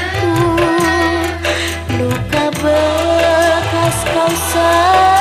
aku luka bekas kau sayang